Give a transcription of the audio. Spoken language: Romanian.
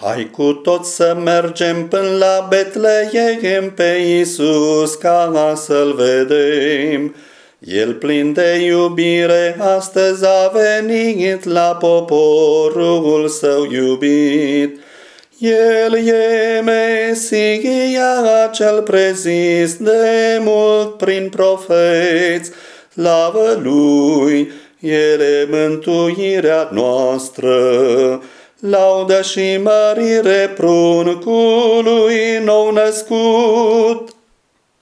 Hai cu tot să mergem până la Betleem pe Iisus ca să-L vedem. El plin de iubire astăzi a venit la poporul său iubit. El e Mesia cel prezis de mult prin profeți, slavă Lui, El e mântuirea noastră. Laudă și mărire pruncului nou născut,